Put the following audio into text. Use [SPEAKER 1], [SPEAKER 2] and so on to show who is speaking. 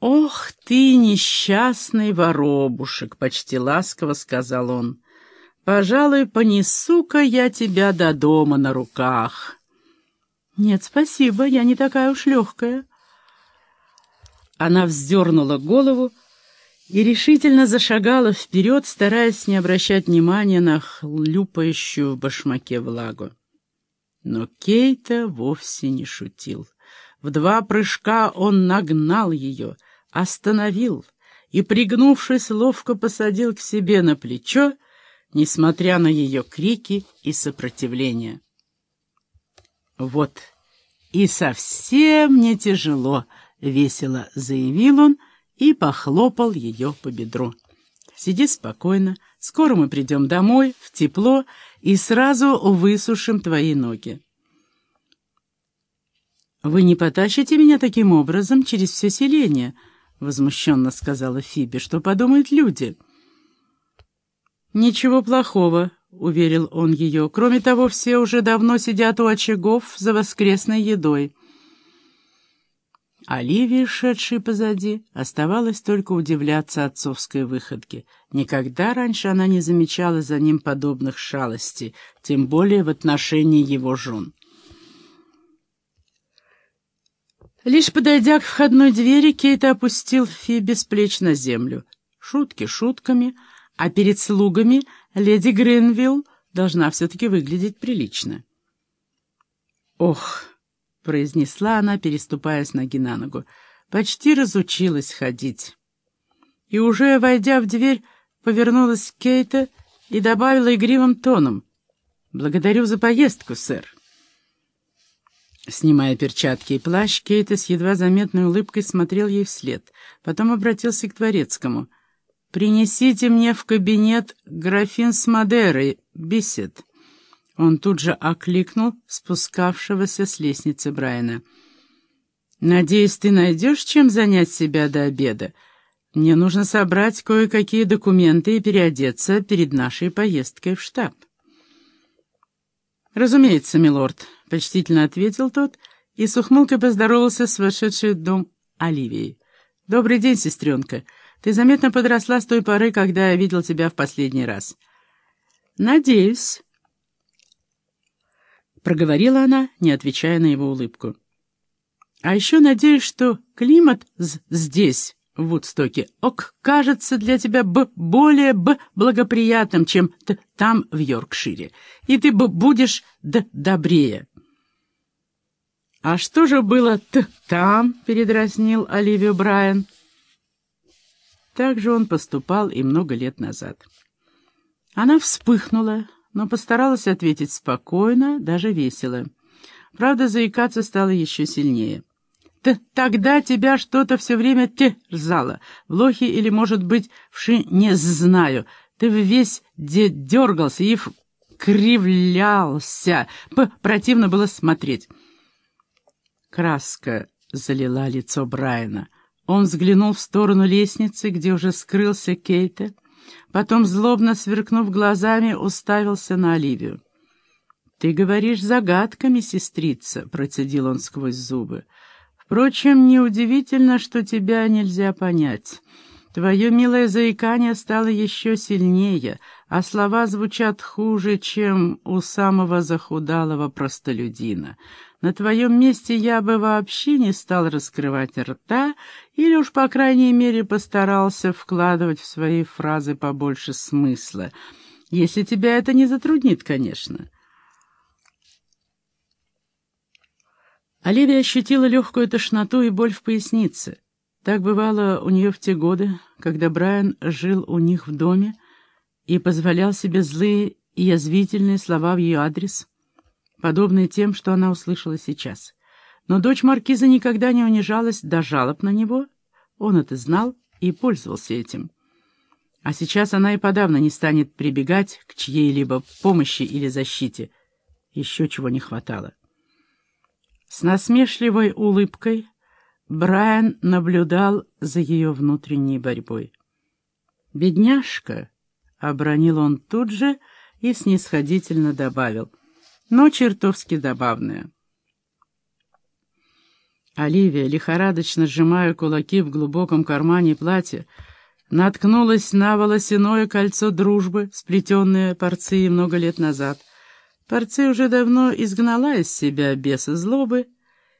[SPEAKER 1] «Ох ты, несчастный воробушек!» — почти ласково сказал он. «Пожалуй, понесу-ка я тебя до дома на руках». «Нет, спасибо, я не такая уж легкая». Она вздернула голову и решительно зашагала вперед, стараясь не обращать внимания на хлюпающую в башмаке влагу. Но Кейта вовсе не шутил. В два прыжка он нагнал ее, остановил и, пригнувшись, ловко посадил к себе на плечо, несмотря на ее крики и сопротивление. «Вот и совсем не тяжело», — весело заявил он и похлопал ее по бедру. «Сиди спокойно, скоро мы придем домой, в тепло, и сразу высушим твои ноги». «Вы не потащите меня таким образом через все селение», — возмущенно сказала Фиби. «Что подумают люди?» «Ничего плохого», — уверил он ее. «Кроме того, все уже давно сидят у очагов за воскресной едой». Оливии, шедшей позади, оставалось только удивляться отцовской выходке. Никогда раньше она не замечала за ним подобных шалостей, тем более в отношении его жен. Лишь подойдя к входной двери, Кейт опустил Фиби с плеч на землю. Шутки шутками, а перед слугами леди Гринвилл должна все-таки выглядеть прилично. «Ох!» — произнесла она, переступая с ноги на ногу. Почти разучилась ходить. И уже, войдя в дверь, повернулась к Кейта и добавила игривым тоном. «Благодарю за поездку, сэр». Снимая перчатки и плащ, Кейта с едва заметной улыбкой смотрел ей вслед. Потом обратился к дворецкому. «Принесите мне в кабинет графин с Мадерой, бесед». Он тут же окликнул спускавшегося с лестницы Брайана. «Надеюсь, ты найдешь, чем занять себя до обеда? Мне нужно собрать кое-какие документы и переодеться перед нашей поездкой в штаб». «Разумеется, милорд», — почтительно ответил тот и с ухмылкой поздоровался с вошедшей в дом Оливией. «Добрый день, сестренка. Ты заметно подросла с той поры, когда я видел тебя в последний раз». «Надеюсь», — проговорила она, не отвечая на его улыбку. «А еще надеюсь, что климат здесь в Вудстоке ок, кажется для тебя б более б благоприятным, чем т там, в Йоркшире, и ты б будешь д добрее». «А что же было т там?» — передразнил Оливию Брайан. Так же он поступал и много лет назад. Она вспыхнула, но постаралась ответить спокойно, даже весело. Правда, заикаться стало еще сильнее. «Тогда тебя что-то все время терзало. В лохе или, может быть, вши, не знаю. Ты весь де дергался и кривлялся. П Противно было смотреть». Краска залила лицо Брайана. Он взглянул в сторону лестницы, где уже скрылся Кейта, потом, злобно сверкнув глазами, уставился на Оливию. «Ты говоришь загадками, сестрица», — процедил он сквозь зубы. «Впрочем, неудивительно, что тебя нельзя понять. Твое милое заикание стало еще сильнее, а слова звучат хуже, чем у самого захудалого простолюдина. На твоем месте я бы вообще не стал раскрывать рта или уж, по крайней мере, постарался вкладывать в свои фразы побольше смысла, если тебя это не затруднит, конечно. Оливия ощутила легкую тошноту и боль в пояснице. Так бывало у нее в те годы, когда Брайан жил у них в доме и позволял себе злые и язвительные слова в ее адрес, подобные тем, что она услышала сейчас. Но дочь маркиза никогда не унижалась до жалоб на него, он это знал и пользовался этим. А сейчас она и подавно не станет прибегать к чьей-либо помощи или защите. Еще чего не хватало. С насмешливой улыбкой Брайан наблюдал за ее внутренней борьбой. «Бедняжка!» — обронил он тут же и снисходительно добавил, но чертовски добавная. Оливия, лихорадочно сжимая кулаки в глубоком кармане платья, наткнулась на волосяное кольцо дружбы, сплетенное Порцией много лет назад. Порций уже давно изгнала из себя беса злобы